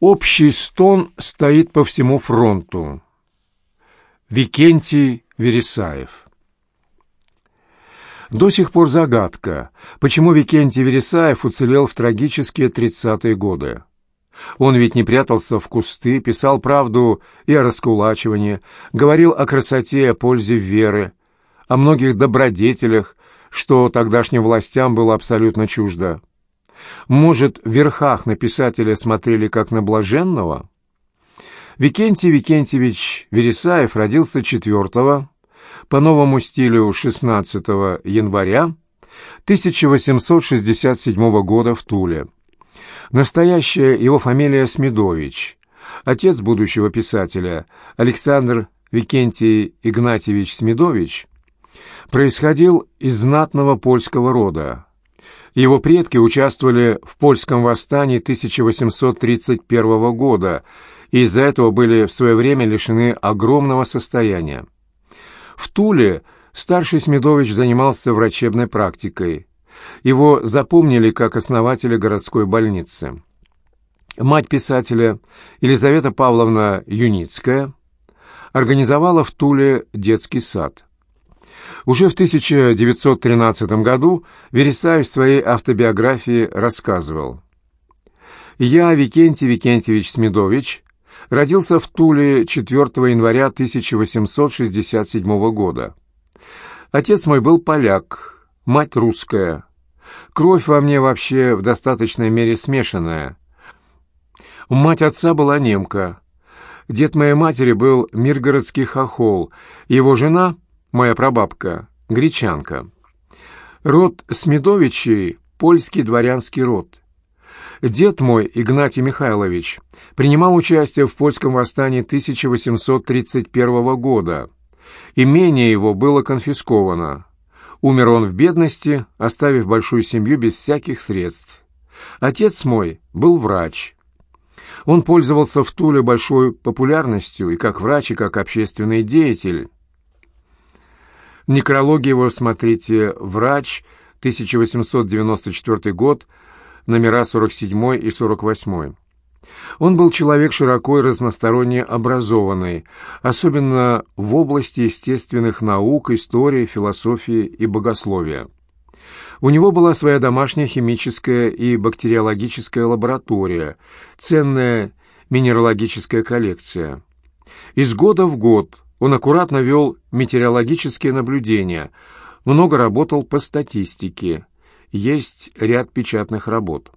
Общий стон стоит по всему фронту. Викентий Вересаев До сих пор загадка, почему Викентий Вересаев уцелел в трагические тридцатые годы. Он ведь не прятался в кусты, писал правду и о раскулачивании, говорил о красоте и о пользе веры, о многих добродетелях, что тогдашним властям было абсолютно чуждо. Может, в верхах на писателя смотрели как на блаженного? Викентий Викентьевич Вересаев родился 4 по новому стилю 16 января 1867 года в Туле. Настоящая его фамилия Смедович. Отец будущего писателя Александр Викентий Игнатьевич Смедович происходил из знатного польского рода. Его предки участвовали в польском восстании 1831 года и из-за этого были в свое время лишены огромного состояния. В Туле старший Смедович занимался врачебной практикой. Его запомнили как основателя городской больницы. Мать писателя Елизавета Павловна Юницкая организовала в Туле детский сад. Уже в 1913 году Вересаев в своей автобиографии рассказывал «Я, Викентий Викентьевич Смедович, родился в Туле 4 января 1867 года. Отец мой был поляк, мать русская. Кровь во мне вообще в достаточной мере смешанная. Мать отца была немка. Дед моей матери был миргородский хохол, его жена — моя прабабка, гречанка. Род Смедовичей — польский дворянский род. Дед мой, Игнатий Михайлович, принимал участие в польском восстании 1831 года. Имение его было конфисковано. Умер он в бедности, оставив большую семью без всяких средств. Отец мой был врач. Он пользовался в Туле большой популярностью и как врач, и как общественный деятель. Некрологи его смотрите «Врач», 1894 год, номера 47 и 48. Он был человек широко и разносторонне образованный, особенно в области естественных наук, истории, философии и богословия. У него была своя домашняя химическая и бактериологическая лаборатория, ценная минералогическая коллекция. Из года в год – он аккуратно вел метеорологические наблюдения, много работал по статистике. Есть ряд печатных работ.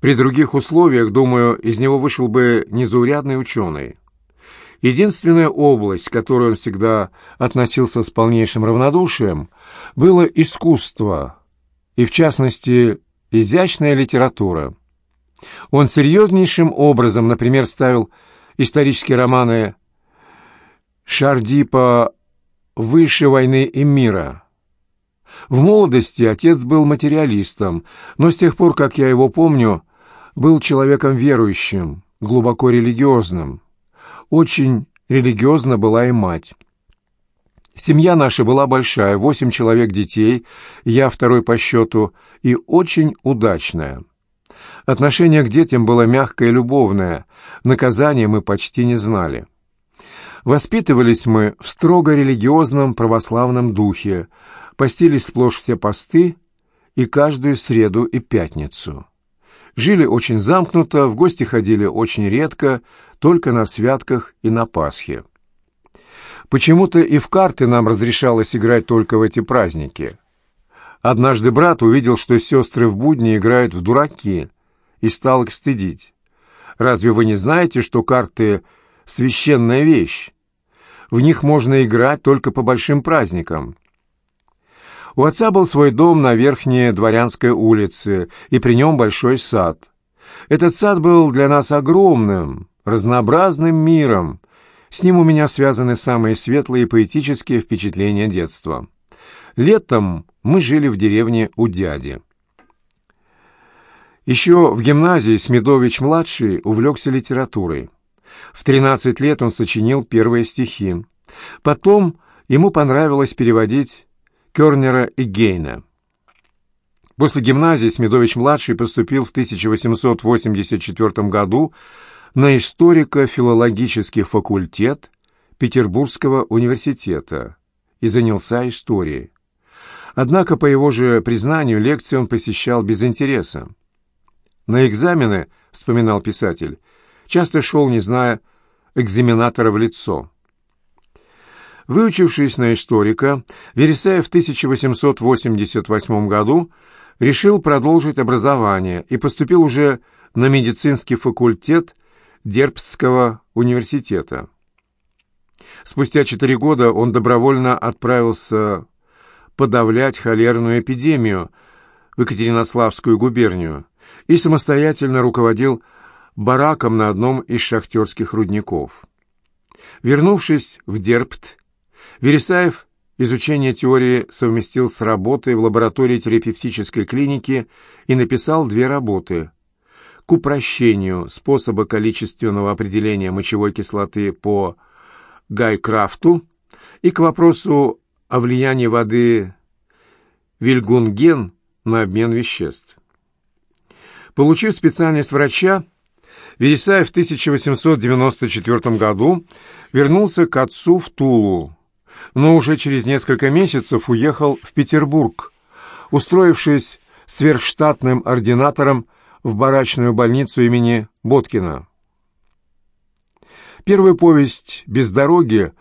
При других условиях, думаю, из него вышел бы незаурядный ученый. Единственная область, к которой он всегда относился с полнейшим равнодушием, было искусство, и в частности изящная литература. Он серьезнейшим образом, например, ставил исторические романы Шардипа выше войны и мира. В молодости отец был материалистом, но с тех пор, как я его помню, был человеком верующим, глубоко религиозным. Очень религиозна была и мать. Семья наша была большая, восемь человек детей, я второй по счету, и очень удачная. Отношение к детям было мягкое и любовное, наказания мы почти не знали. Воспитывались мы в строго религиозном православном духе, постились сплошь все посты и каждую среду и пятницу. Жили очень замкнуто, в гости ходили очень редко, только на святках и на Пасхе. Почему-то и в карты нам разрешалось играть только в эти праздники. Однажды брат увидел, что сестры в будни играют в дураки, и стал их стыдить. «Разве вы не знаете, что карты — священная вещь?» в них можно играть только по большим праздникам. У отца был свой дом на Верхней Дворянской улице, и при нем большой сад. Этот сад был для нас огромным, разнообразным миром. С ним у меня связаны самые светлые поэтические впечатления детства. Летом мы жили в деревне у дяди. Еще в гимназии Смедович-младший увлекся литературой. В 13 лет он сочинил первые стихи. Потом ему понравилось переводить Кернера и Гейна. После гимназии Смедович-младший поступил в 1884 году на историко-филологический факультет Петербургского университета и занялся историей. Однако, по его же признанию, лекции он посещал без интереса. «На экзамены, — вспоминал писатель, — часто шел, не зная экзаменатора в лицо». Выучившись на историка, Вересаев в 1888 году решил продолжить образование и поступил уже на медицинский факультет Дербстского университета. Спустя четыре года он добровольно отправился подавлять холерную эпидемию в Екатеринославскую губернию и самостоятельно руководил бараком на одном из шахтерских рудников. Вернувшись в Дербт, Вересаев изучение теории совместил с работой в лаборатории терапевтической клиники и написал две работы к упрощению способа количественного определения мочевой кислоты по Гайкрафту и к вопросу о влиянии воды вильгунген на обмен веществ. Получив специальность врача, Вересаев в 1894 году вернулся к отцу в Тулу, но уже через несколько месяцев уехал в Петербург, устроившись сверхштатным ординатором в барачную больницу имени Боткина. Первую повесть «Без дороги»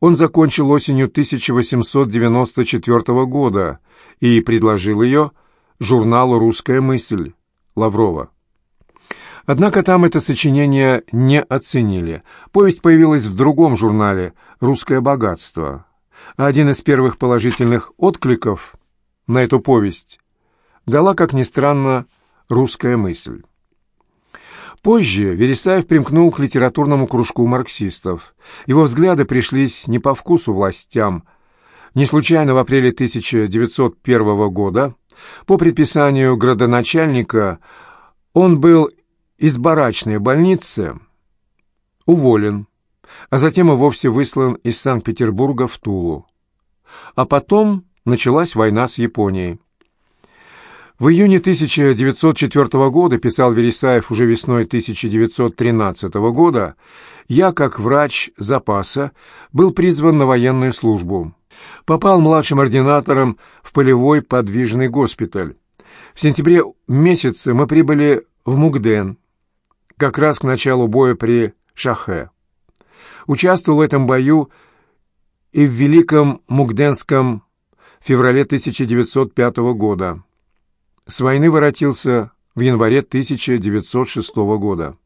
он закончил осенью 1894 года и предложил ее журналу «Русская мысль» Лаврова. Однако там это сочинение не оценили. Повесть появилась в другом журнале «Русское богатство». Один из первых положительных откликов на эту повесть дала, как ни странно, русская мысль. Позже Вересаев примкнул к литературному кружку марксистов. Его взгляды пришлись не по вкусу властям. Не случайно в апреле 1901 года по предписанию градоначальника он был из барачной больницы уволен, а затем и вовсе выслан из Санкт-Петербурга в Тулу. А потом началась война с Японией. В июне 1904 года, писал Вересаев уже весной 1913 года, я, как врач запаса, был призван на военную службу. Попал младшим ординатором в полевой подвижный госпиталь. В сентябре месяце мы прибыли в Мугден, как раз к началу боя при Шахе. Участвовал в этом бою и в Великом Мугденском феврале 1905 года. С войны воротился в январе 1906 года.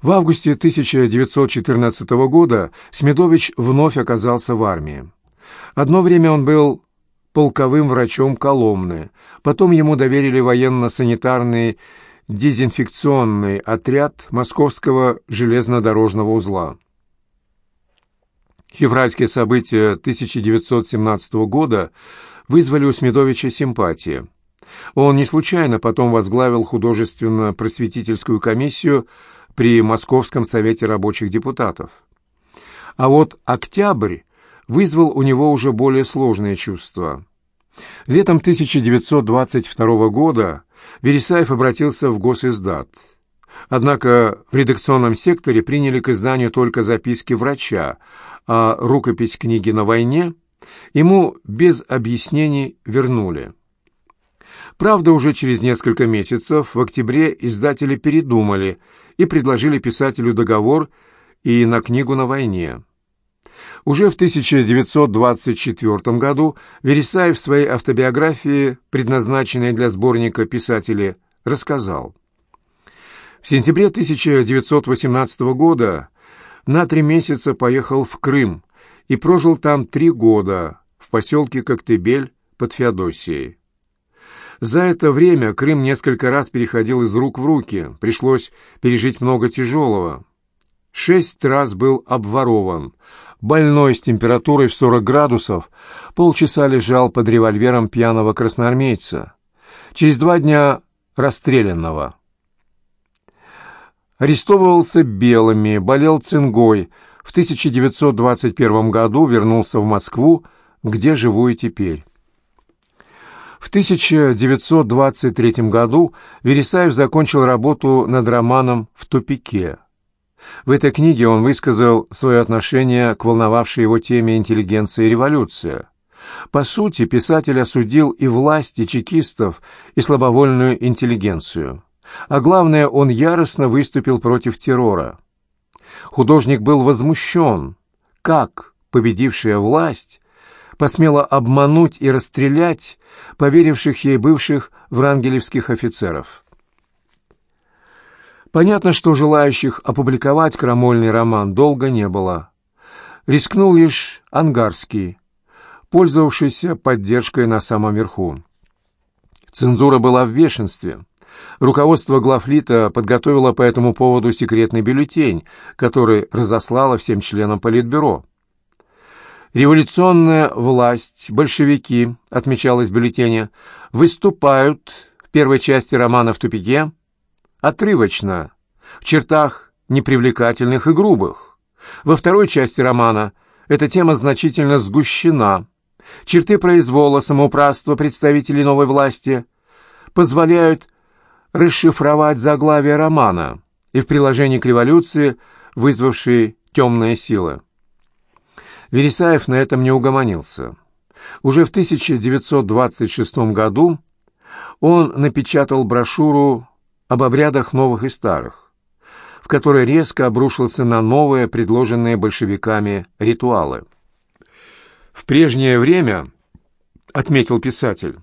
В августе 1914 года Смедович вновь оказался в армии. Одно время он был полковым врачом Коломны, потом ему доверили военно-санитарный дезинфекционный отряд Московского железнодорожного узла. Февральские события 1917 года вызвали у Смедовича симпатии. Он не случайно потом возглавил художественно-просветительскую комиссию при Московском совете рабочих депутатов. А вот октябрь вызвал у него уже более сложные чувства. Летом 1922 года Вересаев обратился в госиздат. Однако в редакционном секторе приняли к изданию только записки врача, а рукопись книги «На войне» ему без объяснений вернули. Правда, уже через несколько месяцев, в октябре, издатели передумали и предложили писателю договор и на книгу на войне. Уже в 1924 году Вересаев в своей автобиографии, предназначенной для сборника писателей, рассказал. В сентябре 1918 года на три месяца поехал в Крым и прожил там три года в поселке Коктебель под Феодосией. За это время Крым несколько раз переходил из рук в руки, пришлось пережить много тяжелого. Шесть раз был обворован, больной с температурой в 40 градусов, полчаса лежал под револьвером пьяного красноармейца, через два дня расстрелянного. Арестовывался белыми, болел цингой, в 1921 году вернулся в Москву, где живу и теперь. В 1923 году Вересаев закончил работу над романом «В тупике». В этой книге он высказал свое отношение к волновавшей его теме интеллигенция и революция. По сути, писатель осудил и власть, и чекистов, и слабовольную интеллигенцию. А главное, он яростно выступил против террора. Художник был возмущен, как победившая власть посмела обмануть и расстрелять поверивших ей бывших врангелевских офицеров. Понятно, что желающих опубликовать крамольный роман долго не было. Рискнул лишь Ангарский, пользовавшийся поддержкой на самом верху. Цензура была в бешенстве. Руководство главлита подготовило по этому поводу секретный бюллетень, который разослало всем членам Политбюро. Революционная власть, большевики, отмечалось в бюллетене, выступают в первой части романа «В тупике» отрывочно, в чертах непривлекательных и грубых. Во второй части романа эта тема значительно сгущена. Черты произвола, самоуправства представителей новой власти позволяют расшифровать заглавие романа и в приложении к революции, вызвавшей темные силы. Вересаев на этом не угомонился. Уже в 1926 году он напечатал брошюру об обрядах новых и старых, в которой резко обрушился на новые, предложенные большевиками, ритуалы. В прежнее время, отметил писатель,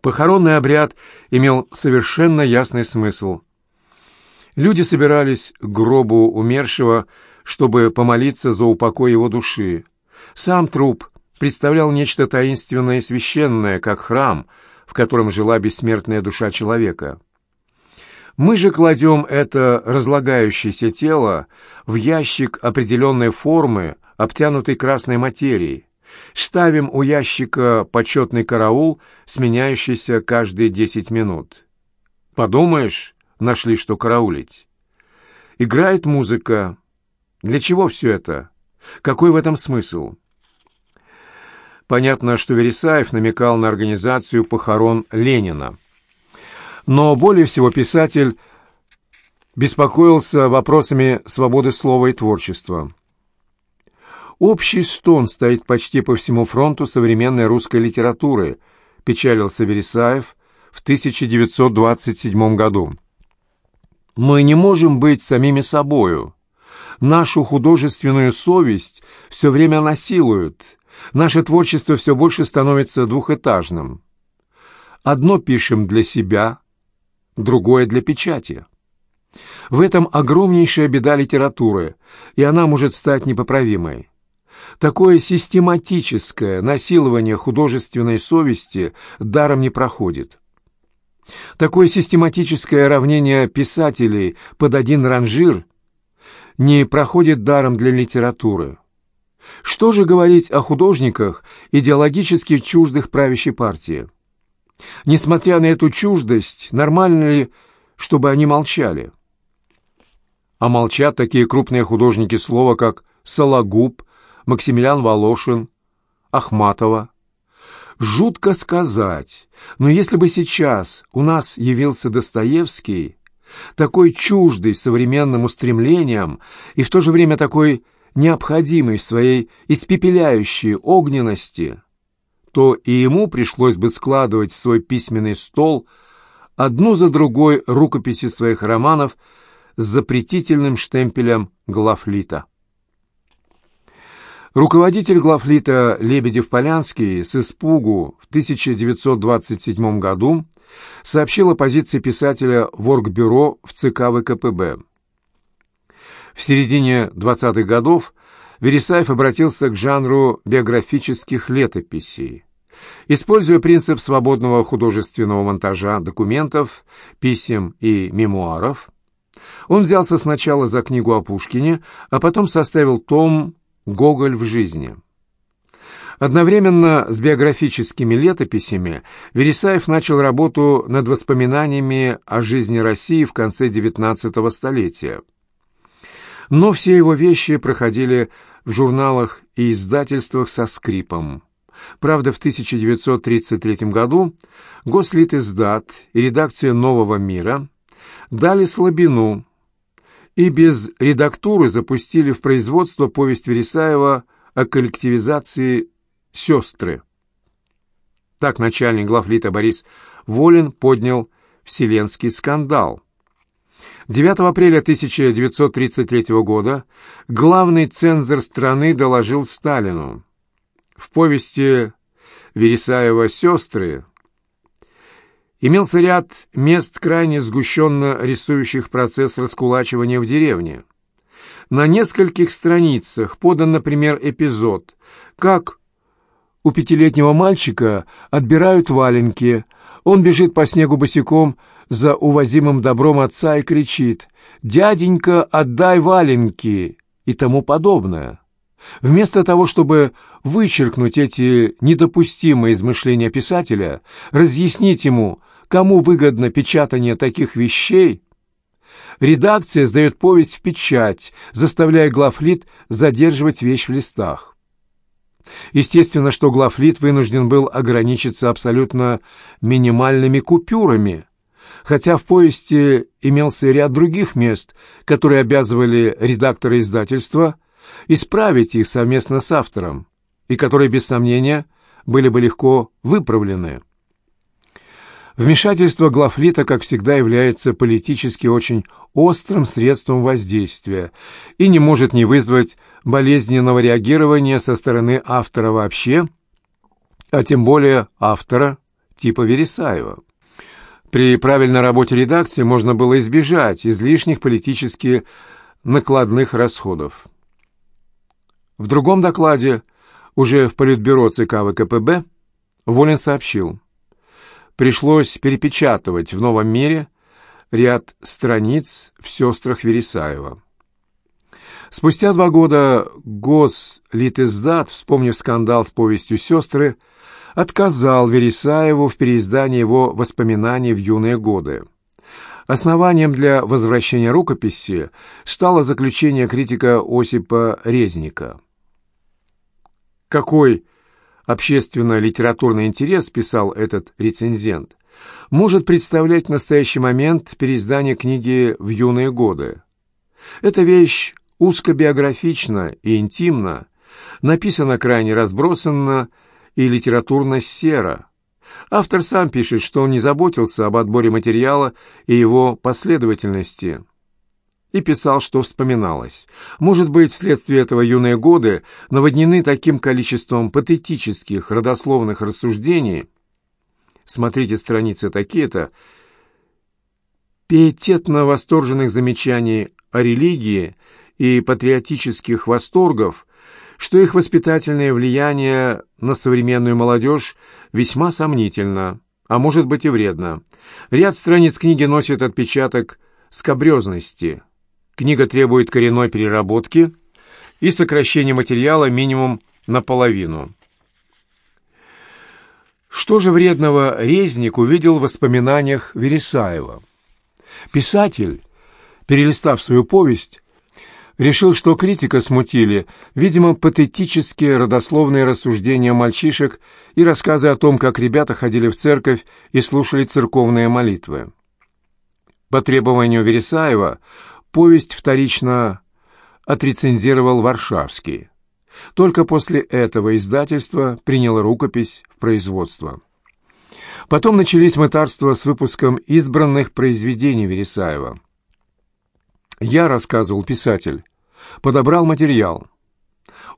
похоронный обряд имел совершенно ясный смысл. Люди собирались к гробу умершего, чтобы помолиться за упокой его души. Сам труп представлял нечто таинственное и священное, как храм, в котором жила бессмертная душа человека. Мы же кладем это разлагающееся тело в ящик определенной формы, обтянутый красной материей. Ставим у ящика почетный караул, сменяющийся каждые десять минут. Подумаешь, нашли что караулить. Играет музыка, для чего все это? Какой в этом смысл? Понятно, что Вересаев намекал на организацию похорон Ленина. Но более всего писатель беспокоился вопросами свободы слова и творчества. «Общий стон стоит почти по всему фронту современной русской литературы», печалился Вересаев в 1927 году. «Мы не можем быть самими собою нашу художественную совесть все время насилуют, наше творчество все больше становится двухэтажным. Одно пишем для себя, другое для печати. В этом огромнейшая беда литературы, и она может стать непоправимой. Такое систематическое насилование художественной совести даром не проходит. Такое систематическое равнение писателей под один ранжир – не проходит даром для литературы. Что же говорить о художниках, идеологически чуждых правящей партии? Несмотря на эту чуждость, нормально ли, чтобы они молчали? А молчат такие крупные художники слова, как Сологуб, Максимилиан Волошин, Ахматова. Жутко сказать, но если бы сейчас у нас явился Достоевский, такой чуждый современным устремлениям и в то же время такой необходимый в своей испепеляющей огненности, то и ему пришлось бы складывать в свой письменный стол одну за другой рукописи своих романов с запретительным штемпелем главлита. Руководитель главлита Лебедев-Полянский с испугу в 1927 году сообщил о позиции писателя в Оргбюро в ЦК ВКПБ. В середине 20-х годов Вересаев обратился к жанру биографических летописей. Используя принцип свободного художественного монтажа документов, писем и мемуаров, он взялся сначала за книгу о Пушкине, а потом составил том «Гоголь в жизни». Одновременно с биографическими летописями Вересаев начал работу над воспоминаниями о жизни России в конце XIX столетия. Но все его вещи проходили в журналах и издательствах со скрипом. Правда, в 1933 году Гослитиздат и редакция «Нового мира» дали слабину и без редактуры запустили в производство повесть Вересаева о коллективизации «Сестры». Так начальник главлита Борис Волин поднял вселенский скандал. 9 апреля 1933 года главный цензор страны доложил Сталину. В повести Вересаева «Сестры» имелся ряд мест, крайне сгущенно рисующих процесс раскулачивания в деревне. На нескольких страницах подан, например, эпизод, как у пятилетнего мальчика отбирают валенки, он бежит по снегу босиком за увозимым добром отца и кричит «Дяденька, отдай валенки!» и тому подобное. Вместо того, чтобы вычеркнуть эти недопустимые измышления писателя, разъяснить ему, кому выгодно печатание таких вещей, редакция сдает повесть в печать, заставляя главлит задерживать вещь в листах. Естественно, что главлит вынужден был ограничиться абсолютно минимальными купюрами, хотя в повести имелся ряд других мест, которые обязывали редактора издательства исправить их совместно с автором, и которые, без сомнения, были бы легко выправлены. Вмешательство главлита, как всегда, является политически очень острым средством воздействия и не может не вызвать болезненного реагирования со стороны автора вообще, а тем более автора типа Вересаева. При правильной работе редакции можно было избежать излишних политически накладных расходов. В другом докладе, уже в Политбюро ЦК ВКПБ, Волин сообщил, пришлось перепечатывать в «Новом мире» ряд страниц в «Сестрах Вересаева». Спустя два года Гослитиздат, вспомнив скандал с повестью «Сестры», отказал Вересаеву в переиздании его воспоминаний в юные годы. Основанием для возвращения рукописи стало заключение критика Осипа Резника. Какой общественно-литературный интерес, писал этот рецензент, может представлять в настоящий момент переиздание книги в юные годы? Эта вещь узкобиографична и интимна, написана крайне разбросанно и литературно серо. Автор сам пишет, что он не заботился об отборе материала и его последовательности – и писал, что вспоминалось. Может быть, вследствие этого юные годы наводнены таким количеством патетических родословных рассуждений. Смотрите страницы такие-то. Пиететно восторженных замечаний о религии и патриотических восторгов, что их воспитательное влияние на современную молодежь весьма сомнительно, а может быть и вредно. Ряд страниц книги носит отпечаток скобрезности – Книга требует коренной переработки и сокращения материала минимум наполовину. Что же вредного Резник увидел в воспоминаниях Вересаева? Писатель, перелистав свою повесть, решил, что критика смутили, видимо, патетические родословные рассуждения мальчишек и рассказы о том, как ребята ходили в церковь и слушали церковные молитвы. По требованию Вересаева Повесть вторично отрецензировал Варшавский. Только после этого издательство приняло рукопись в производство. Потом начались мытарства с выпуском избранных произведений Вересаева. Я, рассказывал писатель, подобрал материал.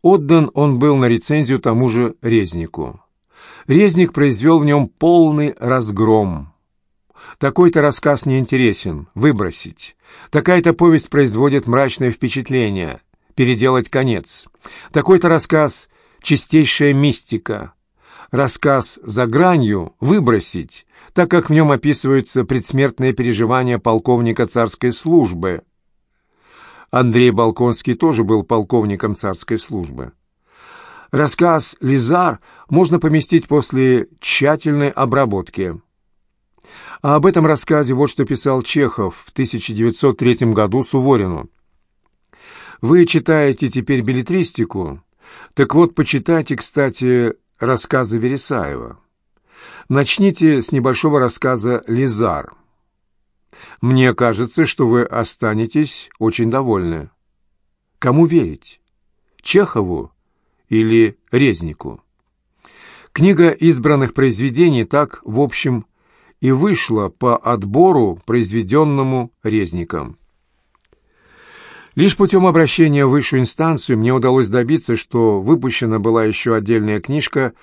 Отдан он был на рецензию тому же Резнику. Резник произвел в нем полный разгром. Такой-то рассказ неинтересен, выбросить. Такая-то повесть производит мрачное впечатление, переделать конец. Такой-то рассказ — чистейшая мистика. Рассказ «За гранью» выбросить, так как в нем описываются предсмертные переживания полковника царской службы. Андрей Балконский тоже был полковником царской службы. Рассказ «Лизар» можно поместить после тщательной обработки – а об этом рассказе вот что писал Чехов в 1903 году Суворину. «Вы читаете теперь билетристику? Так вот, почитайте, кстати, рассказы Вересаева. Начните с небольшого рассказа «Лизар». Мне кажется, что вы останетесь очень довольны. Кому верить? Чехову или Резнику? Книга избранных произведений так, в общем, и вышла по отбору, произведенному Резником. Лишь путем обращения в высшую инстанцию мне удалось добиться, что выпущена была еще отдельная книжка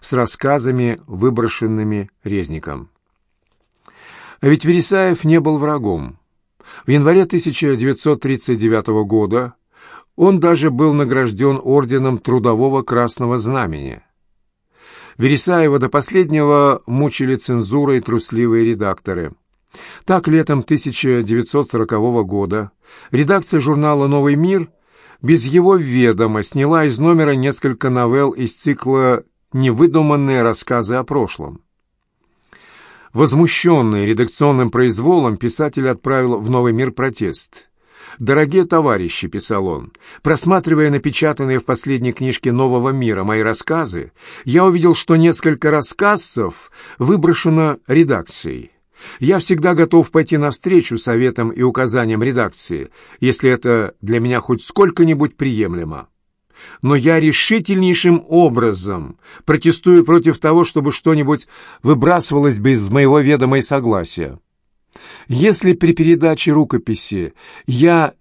с рассказами, выброшенными Резником. А ведь Вересаев не был врагом. В январе 1939 года он даже был награжден орденом Трудового Красного Знамени. Вересаева до последнего мучили цензура и трусливые редакторы. Так, летом 1940 года редакция журнала «Новый мир» без его ведома сняла из номера несколько новелл из цикла «Невыдуманные рассказы о прошлом». Возмущенный редакционным произволом, писатель отправил в «Новый мир» протест – «Дорогие товарищи», — писал он, — «просматривая напечатанные в последней книжке «Нового мира» мои рассказы, я увидел, что несколько рассказцев выброшено редакцией. Я всегда готов пойти навстречу советам и указаниям редакции, если это для меня хоть сколько-нибудь приемлемо. Но я решительнейшим образом протестую против того, чтобы что-нибудь выбрасывалось без моего ведома и согласия. Если при передаче рукописи я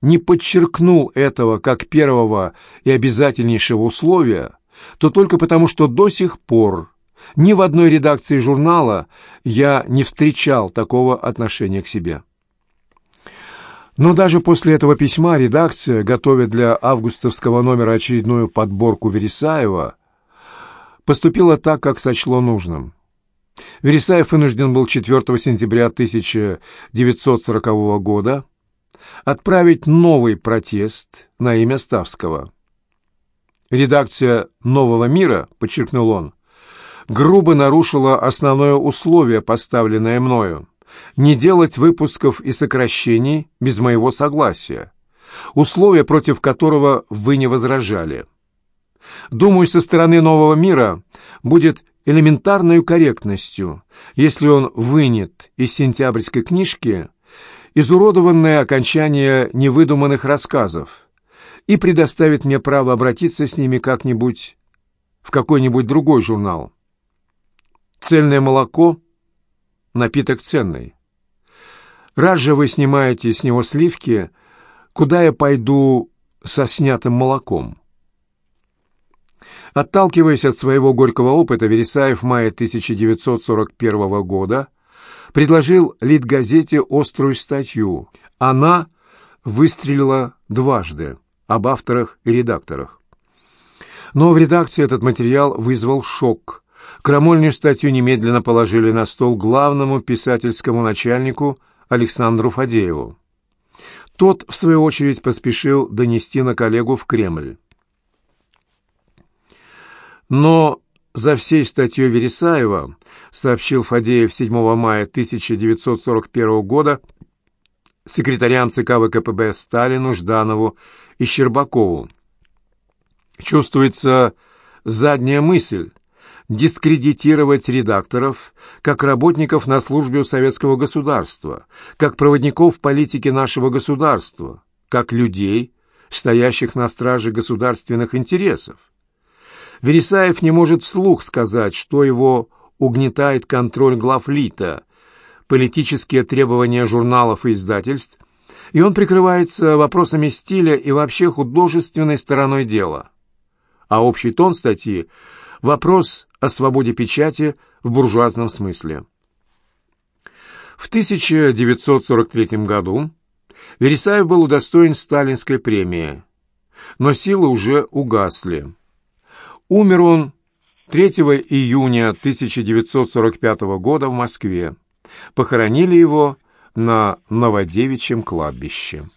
не подчеркнул этого как первого и обязательнейшего условия, то только потому, что до сих пор ни в одной редакции журнала я не встречал такого отношения к себе. Но даже после этого письма редакция, готовя для августовского номера очередную подборку Вересаева, поступила так, как сочло нужным. Вересаев вынужден был 4 сентября 1940 года отправить новый протест на имя Ставского. Редакция «Нового мира», подчеркнул он, грубо нарушила основное условие, поставленное мною, не делать выпусков и сокращений без моего согласия, условие, против которого вы не возражали. Думаю, со стороны нового мира будет элементарной корректностью, если он вынет из сентябрьской книжки изуродованное окончание невыдуманных рассказов и предоставит мне право обратиться с ними как-нибудь в какой-нибудь другой журнал. Цельное молоко — напиток ценный. Раз же вы снимаете с него сливки, куда я пойду со снятым молоком?» Отталкиваясь от своего горького опыта, Вересаев в мае 1941 года предложил Литгазете острую статью. Она выстрелила дважды об авторах и редакторах. Но в редакции этот материал вызвал шок. Крамольную статью немедленно положили на стол главному писательскому начальнику Александру Фадееву. Тот, в свою очередь, поспешил донести на коллегу в Кремль. Но за всей статьей Вересаева, сообщил Фадеев 7 мая 1941 года секретарям ЦК ВКПБ Сталину, Жданову и Щербакову. Чувствуется задняя мысль дискредитировать редакторов как работников на службе у советского государства, как проводников политики нашего государства, как людей, стоящих на страже государственных интересов. Вересаев не может вслух сказать, что его угнетает контроль главлита, политические требования журналов и издательств, и он прикрывается вопросами стиля и вообще художественной стороной дела. А общий тон статьи – вопрос о свободе печати в буржуазном смысле. В 1943 году Вересаев был удостоен сталинской премии, но силы уже угасли. Умер он 3 июня 1945 года в Москве. Похоронили его на Новодевичьем кладбище.